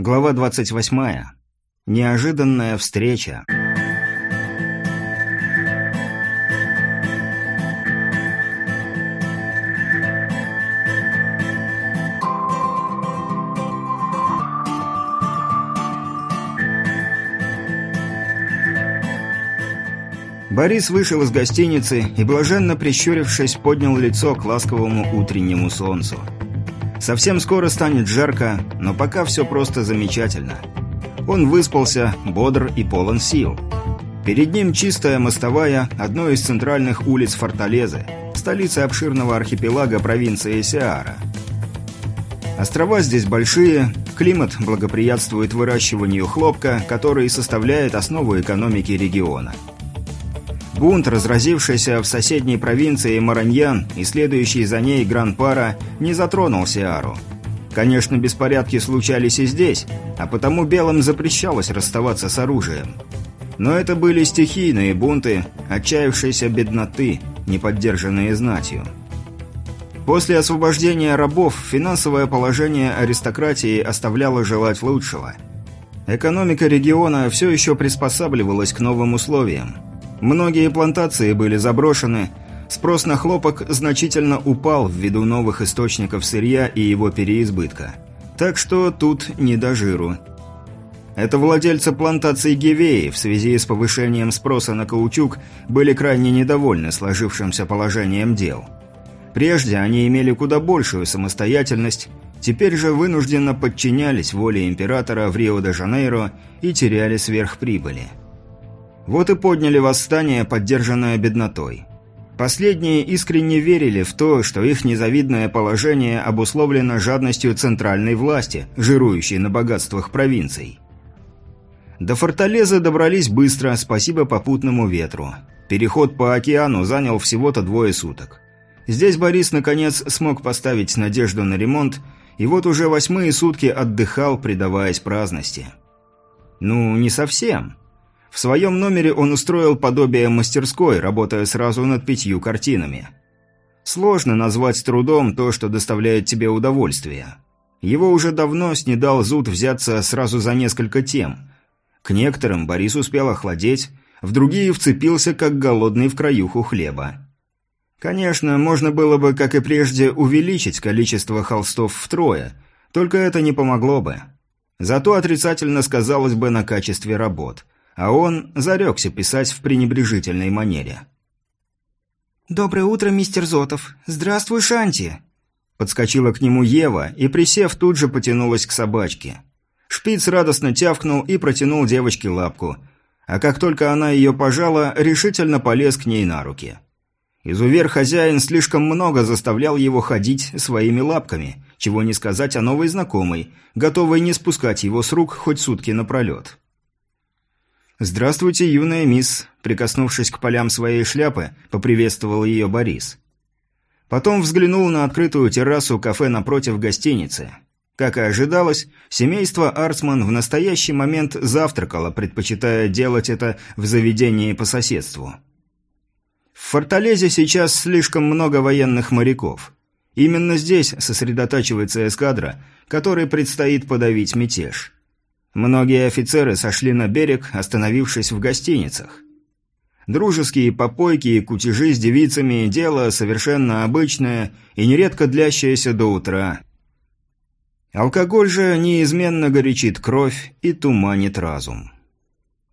Глава 28. Неожиданная встреча. Борис вышел из гостиницы и, блаженно прищурившись, поднял лицо к ласковому утреннему солнцу. Совсем скоро станет жарко, но пока все просто замечательно. Он выспался, бодр и полон сил. Перед ним чистая мостовая одной из центральных улиц Форталезы, столицы обширного архипелага провинции Сеара. Острова здесь большие, климат благоприятствует выращиванию хлопка, который составляет основу экономики региона – Бунт, разразившийся в соседней провинции Мараньян и следующий за ней Гран-Пара, не затронул Сиару. Конечно, беспорядки случались и здесь, а потому белым запрещалось расставаться с оружием. Но это были стихийные бунты, отчаявшиеся бедноты, не поддержанные знатью. После освобождения рабов финансовое положение аристократии оставляло желать лучшего. Экономика региона все еще приспосабливалась к новым условиям – Многие плантации были заброшены, спрос на хлопок значительно упал ввиду новых источников сырья и его переизбытка. Так что тут не до жиру. Это владельцы плантаций Гивеи в связи с повышением спроса на каучук были крайне недовольны сложившимся положением дел. Прежде они имели куда большую самостоятельность, теперь же вынужденно подчинялись воле императора в Рио-де-Жанейро и теряли сверхприбыли. Вот и подняли восстание, поддержанное беднотой. Последние искренне верили в то, что их незавидное положение обусловлено жадностью центральной власти, жирующей на богатствах провинций. До Форталезы добрались быстро, спасибо попутному ветру. Переход по океану занял всего-то двое суток. Здесь Борис наконец смог поставить надежду на ремонт, и вот уже восьмые сутки отдыхал, предаваясь праздности. Ну, не совсем. В своем номере он устроил подобие мастерской, работая сразу над пятью картинами. Сложно назвать трудом то, что доставляет тебе удовольствие. Его уже давно снедал зуд взяться сразу за несколько тем. К некоторым Борис успел охладеть, в другие вцепился, как голодный в краюху хлеба. Конечно, можно было бы, как и прежде, увеличить количество холстов втрое, только это не помогло бы. Зато отрицательно сказалось бы на качестве работ – а он зарекся писать в пренебрежительной манере. «Доброе утро, мистер Зотов. Здравствуй, Шанти!» Подскочила к нему Ева и, присев, тут же потянулась к собачке. Шпиц радостно тявкнул и протянул девочке лапку, а как только она ее пожала, решительно полез к ней на руки. Изувер хозяин слишком много заставлял его ходить своими лапками, чего не сказать о новой знакомой, готовой не спускать его с рук хоть сутки напролет. «Здравствуйте, юная мисс», – прикоснувшись к полям своей шляпы, поприветствовал ее Борис. Потом взглянул на открытую террасу кафе напротив гостиницы. Как и ожидалось, семейство Арцман в настоящий момент завтракало, предпочитая делать это в заведении по соседству. В Форталезе сейчас слишком много военных моряков. Именно здесь сосредотачивается эскадра, которой предстоит подавить мятеж. Многие офицеры сошли на берег, остановившись в гостиницах. Дружеские попойки и кутежи с девицами – дело совершенно обычное и нередко длящееся до утра. Алкоголь же неизменно горячит кровь и туманит разум.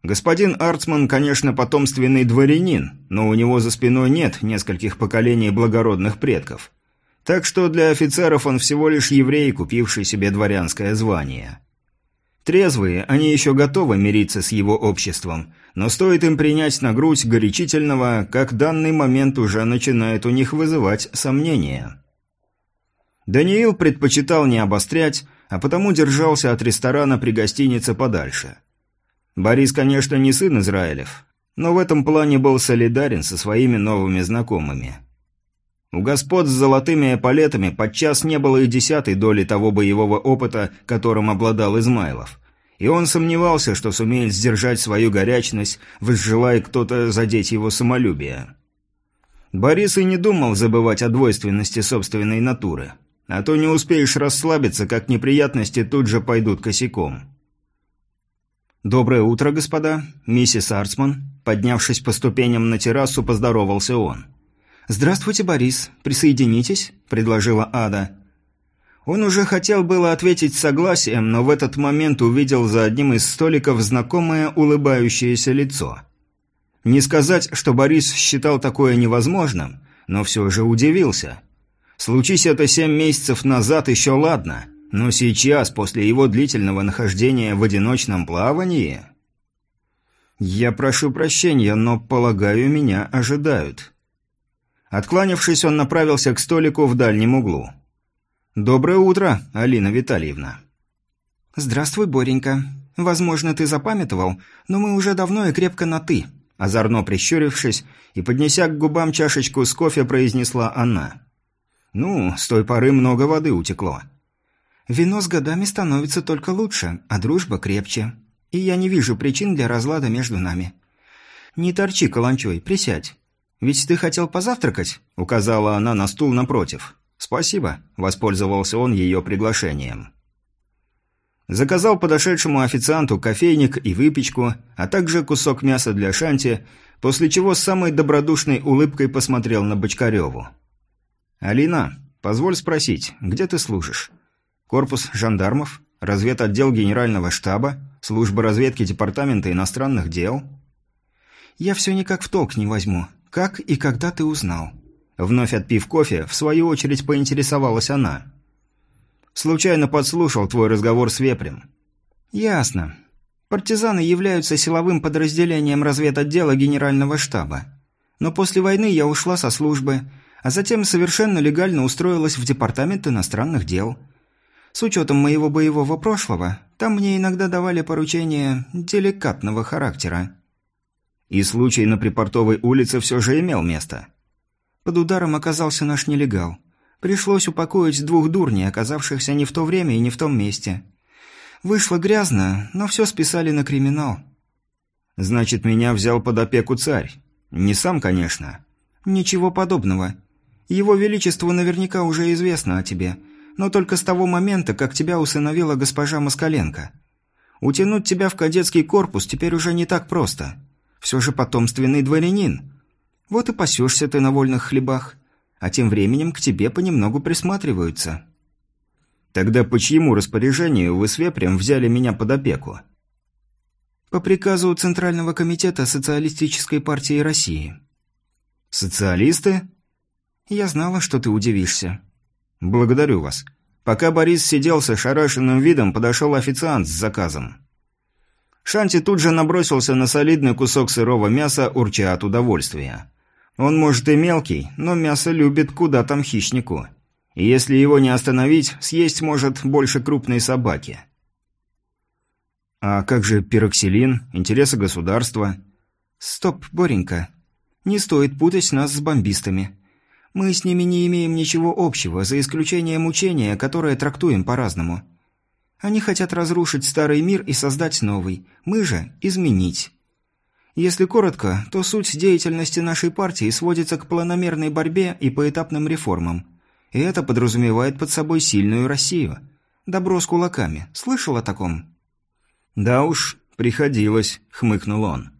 Господин Арцман, конечно, потомственный дворянин, но у него за спиной нет нескольких поколений благородных предков. Так что для офицеров он всего лишь еврей, купивший себе дворянское звание. Трезвые, они еще готовы мириться с его обществом, но стоит им принять на грудь горячительного, как данный момент уже начинает у них вызывать сомнения. Даниил предпочитал не обострять, а потому держался от ресторана при гостинице подальше. Борис, конечно, не сын Израилев, но в этом плане был солидарен со своими новыми знакомыми. У господ с золотыми эполетами подчас не было и десятой доли того боевого опыта, которым обладал Измайлов. И он сомневался, что сумеет сдержать свою горячность, возжелая кто-то задеть его самолюбие. Борис и не думал забывать о двойственности собственной натуры. а то не успеешь расслабиться, как неприятности тут же пойдут косяком». «Доброе утро, господа. Миссис Арцман». Поднявшись по ступеням на террасу, поздоровался он. «Здравствуйте, Борис. Присоединитесь», – предложила Ада. Он уже хотел было ответить согласием, но в этот момент увидел за одним из столиков знакомое улыбающееся лицо. Не сказать, что Борис считал такое невозможным, но все же удивился. Случись это семь месяцев назад, еще ладно, но сейчас, после его длительного нахождения в одиночном плавании... «Я прошу прощения, но, полагаю, меня ожидают». Откланившись, он направился к столику в дальнем углу. «Доброе утро, Алина Витальевна». «Здравствуй, Боренька. Возможно, ты запамятовал, но мы уже давно и крепко на «ты». Озорно прищурившись и поднеся к губам чашечку с кофе, произнесла она. «Ну, с той поры много воды утекло». «Вино с годами становится только лучше, а дружба крепче. И я не вижу причин для разлада между нами». «Не торчи, Каланчой, присядь. Ведь ты хотел позавтракать?» – указала она на стул напротив. «Спасибо», – воспользовался он ее приглашением. Заказал подошедшему официанту кофейник и выпечку, а также кусок мяса для шанти, после чего с самой добродушной улыбкой посмотрел на Бочкареву. «Алина, позволь спросить, где ты служишь? Корпус жандармов? Разведотдел генерального штаба? Служба разведки департамента иностранных дел?» «Я все никак в толк не возьму. Как и когда ты узнал?» Вновь отпив кофе, в свою очередь поинтересовалась она. «Случайно подслушал твой разговор с Вепрем». «Ясно. Партизаны являются силовым подразделением разведотдела генерального штаба. Но после войны я ушла со службы, а затем совершенно легально устроилась в департамент иностранных дел. С учетом моего боевого прошлого, там мне иногда давали поручения деликатного характера». «И случай на Припортовой улице все же имел место?» Под ударом оказался наш нелегал. Пришлось упокоить двух дурней, оказавшихся не в то время и не в том месте. Вышло грязно, но все списали на криминал. «Значит, меня взял под опеку царь. Не сам, конечно». «Ничего подобного. Его Величеству наверняка уже известно о тебе, но только с того момента, как тебя усыновила госпожа Москаленко. Утянуть тебя в кадетский корпус теперь уже не так просто. Все же потомственный дворянин. Вот и пасешься ты на вольных хлебах, а тем временем к тебе понемногу присматриваются». «Тогда по чьему распоряжению вы с Вепрем взяли меня под опеку?» «По приказу Центрального комитета Социалистической партии России». «Социалисты?» «Я знала, что ты удивишься». «Благодарю вас». Пока Борис сидел с ошарашенным видом, подошел официант с заказом. Шанти тут же набросился на солидный кусок сырого мяса, урча от удовольствия. Он может и мелкий, но мясо любит куда там хищнику. И если его не остановить, съесть может больше крупной собаки. А как же пироксилин, интересы государства? Стоп, Боренька. Не стоит путать нас с бомбистами. Мы с ними не имеем ничего общего, за исключением учения, которое трактуем по-разному. Они хотят разрушить старый мир и создать новый. Мы же – изменить. Если коротко, то суть деятельности нашей партии сводится к планомерной борьбе и поэтапным реформам. И это подразумевает под собой сильную Россию. Добро с кулаками. Слышал о таком? «Да уж, приходилось», — хмыкнул он.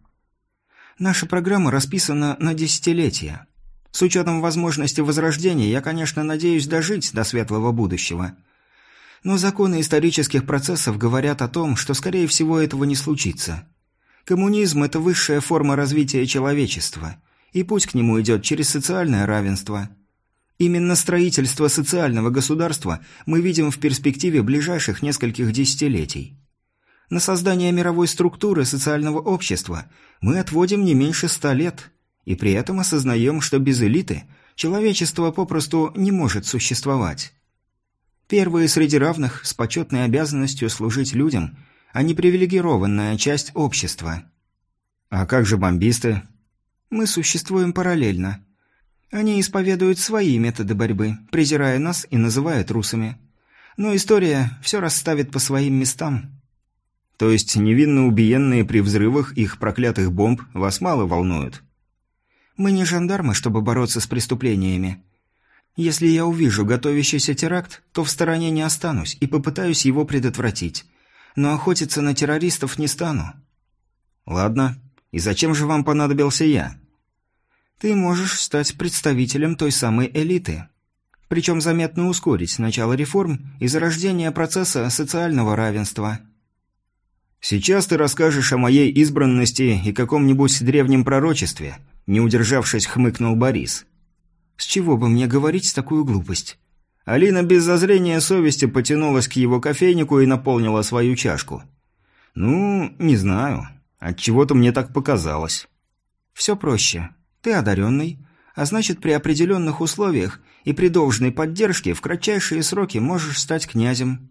«Наша программа расписана на десятилетия. С учетом возможности возрождения я, конечно, надеюсь дожить до светлого будущего. Но законы исторических процессов говорят о том, что, скорее всего, этого не случится. Коммунизм – это высшая форма развития человечества, и путь к нему идет через социальное равенство. Именно строительство социального государства мы видим в перспективе ближайших нескольких десятилетий. На создание мировой структуры социального общества мы отводим не меньше ста лет, и при этом осознаем, что без элиты человечество попросту не может существовать. Первые среди равных с почетной обязанностью служить людям – а не привилегированная часть общества. А как же бомбисты? Мы существуем параллельно. Они исповедуют свои методы борьбы, презирая нас и называя трусами. Но история все расставит по своим местам. То есть невинно убиенные при взрывах их проклятых бомб вас мало волнуют? Мы не жандармы, чтобы бороться с преступлениями. Если я увижу готовящийся теракт, то в стороне не останусь и попытаюсь его предотвратить. Но охотиться на террористов не стану». «Ладно. И зачем же вам понадобился я?» «Ты можешь стать представителем той самой элиты. Причем заметно ускорить начало реформ и зарождение процесса социального равенства». «Сейчас ты расскажешь о моей избранности и каком-нибудь древнем пророчестве», не удержавшись, хмыкнул Борис. «С чего бы мне говорить такую глупость?» Алина без зазрения совести потянулась к его кофейнику и наполнила свою чашку. «Ну, не знаю. От чего то мне так показалось». «Все проще. Ты одаренный, а значит, при определенных условиях и при должной поддержке в кратчайшие сроки можешь стать князем».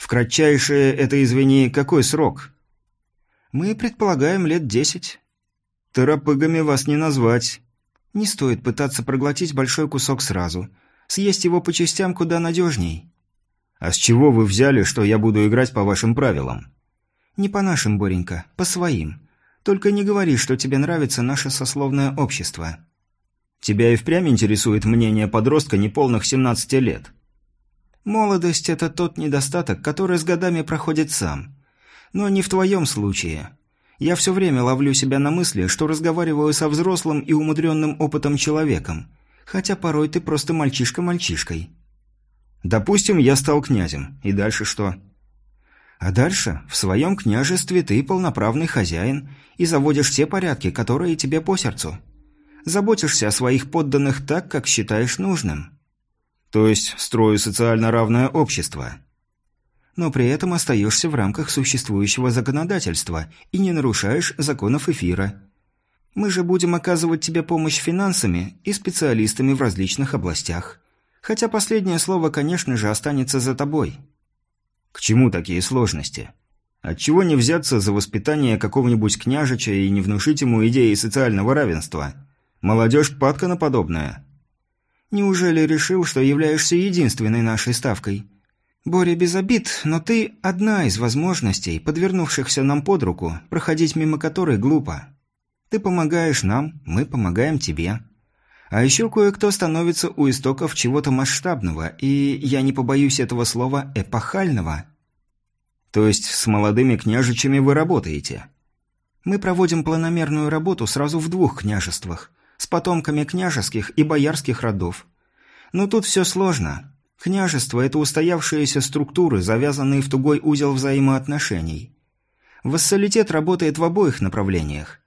В кратчайшее это, извини, какой срок? Мы предполагаем лет десять. Торопыгами вас не назвать. Не стоит пытаться проглотить большой кусок сразу. Съесть его по частям куда надежней. А с чего вы взяли, что я буду играть по вашим правилам? Не по нашим, Боренька, по своим. Только не говори, что тебе нравится наше сословное общество. Тебя и впрямь интересует мнение подростка неполных 17 лет. Молодость – это тот недостаток, который с годами проходит сам. Но не в твоем случае. Я все время ловлю себя на мысли, что разговариваю со взрослым и умудренным опытом человеком, хотя порой ты просто мальчишка мальчишкой. Допустим, я стал князем. И дальше что? А дальше, в своем княжестве ты полноправный хозяин и заводишь все порядки, которые тебе по сердцу. Заботишься о своих подданных так, как считаешь нужным. То есть строю социально равное общество. Но при этом остаешься в рамках существующего законодательства и не нарушаешь законов эфира. Мы же будем оказывать тебе помощь финансами и специалистами в различных областях. Хотя последнее слово, конечно же, останется за тобой. К чему такие сложности? Отчего не взяться за воспитание какого-нибудь княжича и не внушить ему идеи социального равенства? Молодежь падка на подобное. Неужели решил, что являешься единственной нашей ставкой? Боря без обид, но ты одна из возможностей, подвернувшихся нам под руку, проходить мимо которой глупо. Ты помогаешь нам, мы помогаем тебе. А еще кое-кто становится у истоков чего-то масштабного, и, я не побоюсь этого слова, эпохального. То есть с молодыми княжичами вы работаете? Мы проводим планомерную работу сразу в двух княжествах – с потомками княжеских и боярских родов. Но тут все сложно. Княжество – это устоявшиеся структуры, завязанные в тугой узел взаимоотношений. Вассалитет работает в обоих направлениях.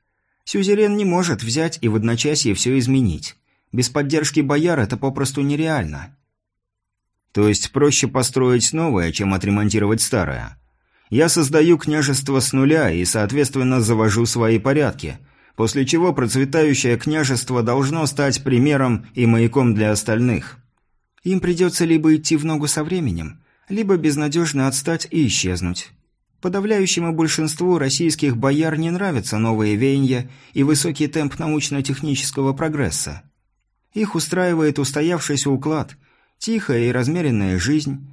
Сюзерен не может взять и в одночасье все изменить. Без поддержки бояр это попросту нереально. То есть проще построить новое, чем отремонтировать старое. Я создаю княжество с нуля и, соответственно, завожу свои порядки – после чего процветающее княжество должно стать примером и маяком для остальных. Им придется либо идти в ногу со временем, либо безнадежно отстать и исчезнуть. Подавляющему большинству российских бояр не нравятся новые веяния и высокий темп научно-технического прогресса. Их устраивает устоявшийся уклад, тихая и размеренная жизнь,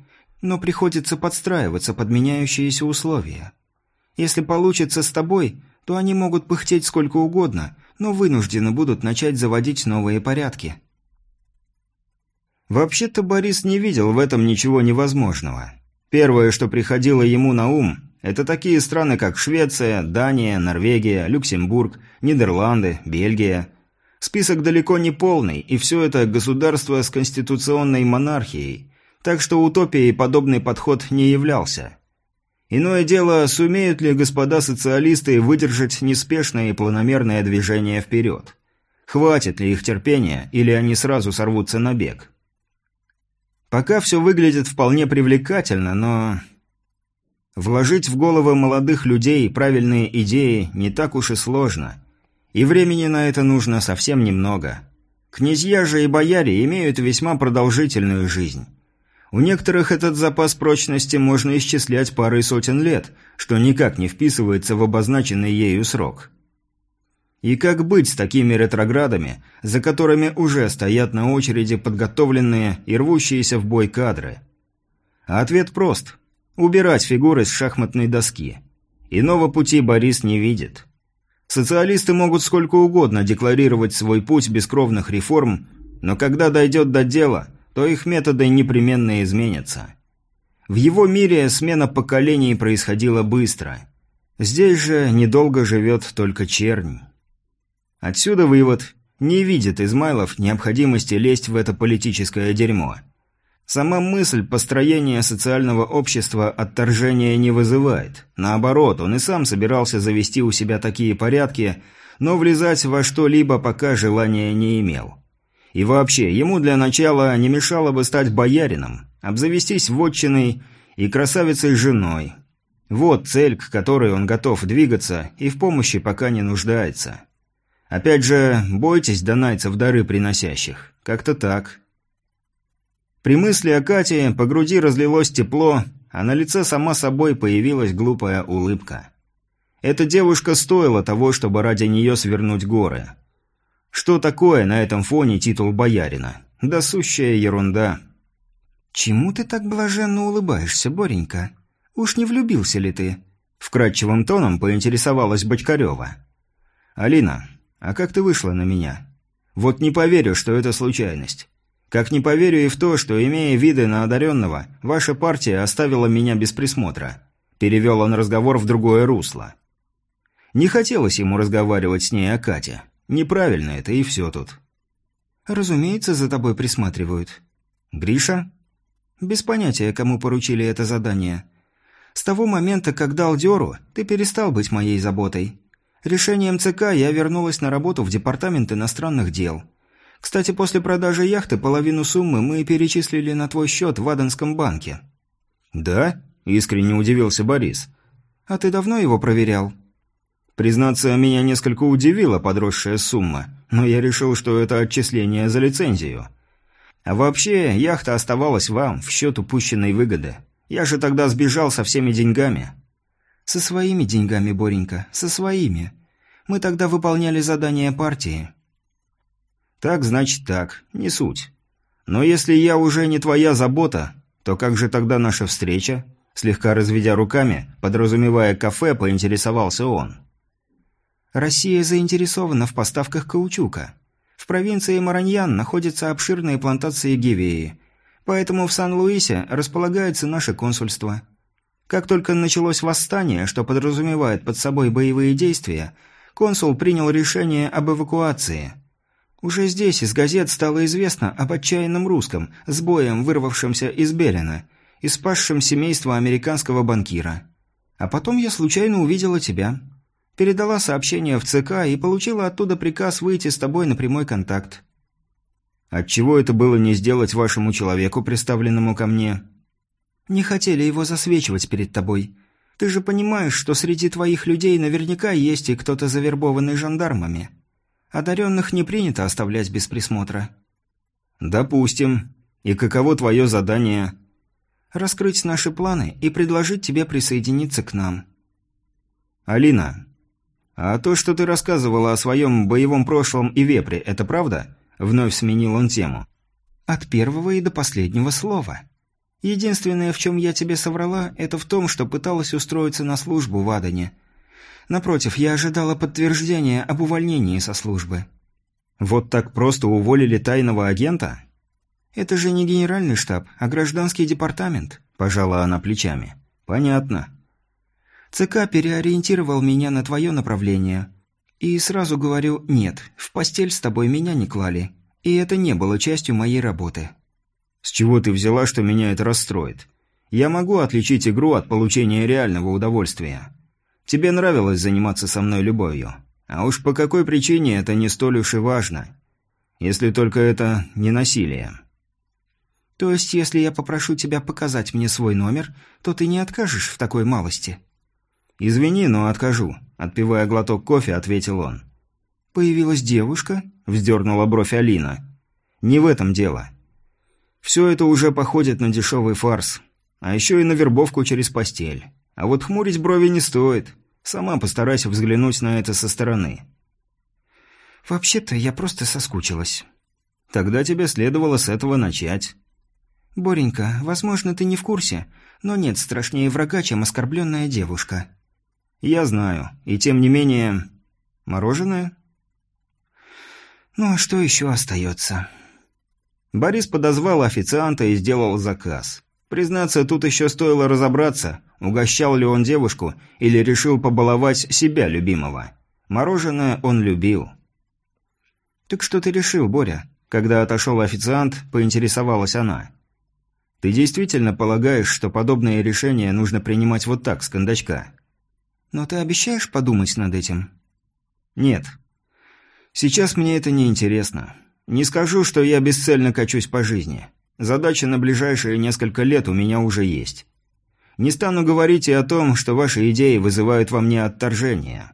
но приходится подстраиваться под меняющиеся условия. Если получится с тобой, то они могут пыхтеть сколько угодно, но вынуждены будут начать заводить новые порядки. Вообще-то Борис не видел в этом ничего невозможного. Первое, что приходило ему на ум, это такие страны, как Швеция, Дания, Норвегия, Люксембург, Нидерланды, Бельгия. Список далеко не полный, и все это государство с конституционной монархией, так что утопией подобный подход не являлся. Иное дело, сумеют ли господа социалисты выдержать неспешное и планомерное движение вперед? Хватит ли их терпения, или они сразу сорвутся на бег? Пока все выглядит вполне привлекательно, но... Вложить в головы молодых людей правильные идеи не так уж и сложно. И времени на это нужно совсем немного. Князья же и бояре имеют весьма продолжительную жизнь. У некоторых этот запас прочности можно исчислять парой сотен лет, что никак не вписывается в обозначенный ею срок. И как быть с такими ретроградами, за которыми уже стоят на очереди подготовленные и рвущиеся в бой кадры? ответ прост – убирать фигуры с шахматной доски. Иного пути Борис не видит. Социалисты могут сколько угодно декларировать свой путь бескровных реформ, Но когда дойдет до дела, то их методы непременно изменятся. В его мире смена поколений происходила быстро. Здесь же недолго живет только чернь. Отсюда вывод. Не видит Измайлов необходимости лезть в это политическое дерьмо. Сама мысль построения социального общества отторжения не вызывает. Наоборот, он и сам собирался завести у себя такие порядки, но влезать во что-либо пока желания не имел. И вообще, ему для начала не мешало бы стать боярином, обзавестись вотчиной и красавицей женой. Вот цель, к которой он готов двигаться и в помощи пока не нуждается. Опять же, бойтесь донайцев дары приносящих. Как-то так. При мысли о Кате по груди разлилось тепло, а на лице сама собой появилась глупая улыбка. Эта девушка стоила того, чтобы ради нее свернуть горы. Что такое на этом фоне титул боярина? Да сущая ерунда. «Чему ты так блаженно улыбаешься, Боренька? Уж не влюбился ли ты?» Вкрадчивым тоном поинтересовалась Бочкарева. «Алина, а как ты вышла на меня? Вот не поверю, что это случайность. Как не поверю и в то, что, имея виды на одаренного, ваша партия оставила меня без присмотра. Перевел он разговор в другое русло. Не хотелось ему разговаривать с ней о Кате. Неправильно это, и все тут. Разумеется, за тобой присматривают. Гриша? Без понятия, кому поручили это задание. С того момента, как дал дёру, ты перестал быть моей заботой. Решением ЦК я вернулась на работу в Департамент иностранных дел – кстати, после продажи яхты половину суммы мы перечислили на твой счет в Аденском банке». «Да?» – искренне удивился Борис. «А ты давно его проверял?» Признаться, меня несколько удивила подросшая сумма, но я решил, что это отчисление за лицензию. А вообще, яхта оставалась вам в счет упущенной выгоды. Я же тогда сбежал со всеми деньгами. Со своими деньгами, Боренька, со своими. Мы тогда выполняли задание партии. Так значит так, не суть. Но если я уже не твоя забота, то как же тогда наша встреча? Слегка разведя руками, подразумевая кафе, поинтересовался он. Россия заинтересована в поставках каучука. В провинции Мараньян находятся обширные плантации гивеи, поэтому в Сан-Луисе располагается наше консульство. Как только началось восстание, что подразумевает под собой боевые действия, консул принял решение об эвакуации – уже здесь из газет стало известно об отчаянном русском, с боем вырвавшемся из Белина и спасшем семейство американского банкира. А потом я случайно увидела тебя. Передала сообщение в ЦК и получила оттуда приказ выйти с тобой на прямой контакт. Отчего это было не сделать вашему человеку, представленному ко мне? Не хотели его засвечивать перед тобой. Ты же понимаешь, что среди твоих людей наверняка есть и кто-то завербованный жандармами. Одаренных не принято оставлять без присмотра. Допустим. И каково твое задание? Раскрыть наши планы и предложить тебе присоединиться к нам. Алина, а то, что ты рассказывала о своем боевом прошлом и вепре, это правда? Вновь сменил он тему. От первого и до последнего слова. Единственное, в чем я тебе соврала, это в том, что пыталась устроиться на службу в Адане – Напротив, я ожидала подтверждения об увольнении со службы. Вот так просто уволили тайного агента? Это же не генеральный штаб, а гражданский департамент, пожала она плечами. Понятно. ЦК переориентировал меня на твое направление. И сразу говорю «нет», в постель с тобой меня не клали. И это не было частью моей работы. С чего ты взяла, что меня это расстроит? Я могу отличить игру от получения реального удовольствия. Тебе нравилось заниматься со мной любовью. А уж по какой причине это не столь уж и важно. Если только это не насилие. То есть, если я попрошу тебя показать мне свой номер, то ты не откажешь в такой малости? Извини, но откажу. Отпивая глоток кофе, ответил он. Появилась девушка? Вздернула бровь Алина. Не в этом дело. Все это уже походит на дешевый фарс. А еще и на вербовку через постель. А вот хмурить брови не стоит. Сама постарайся взглянуть на это со стороны. Вообще-то я просто соскучилась. Тогда тебе следовало с этого начать. Боренька, возможно, ты не в курсе, но нет страшнее врага, чем оскорбленная девушка. Я знаю, и тем не менее... Мороженое? Ну а что еще остается? Борис подозвал официанта и сделал заказ. Признаться, тут еще стоило разобраться, угощал ли он девушку или решил побаловать себя любимого. Мороженое он любил. «Так что ты решил, Боря?» Когда отошел официант, поинтересовалась она. «Ты действительно полагаешь, что подобные решения нужно принимать вот так, с кондачка?» «Но ты обещаешь подумать над этим?» «Нет. Сейчас мне это не интересно. Не скажу, что я бесцельно качусь по жизни. Задача на ближайшие несколько лет у меня уже есть. Не стану говорить и о том, что ваши идеи вызывают во мне отторжение.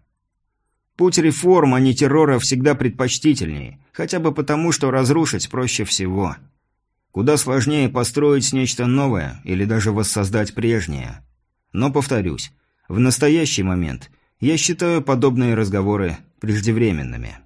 Путь реформ, а не террора, всегда предпочтительнее, хотя бы потому, что разрушить проще всего. Куда сложнее построить нечто новое или даже воссоздать прежнее. Но, повторюсь, в настоящий момент я считаю подобные разговоры преждевременными.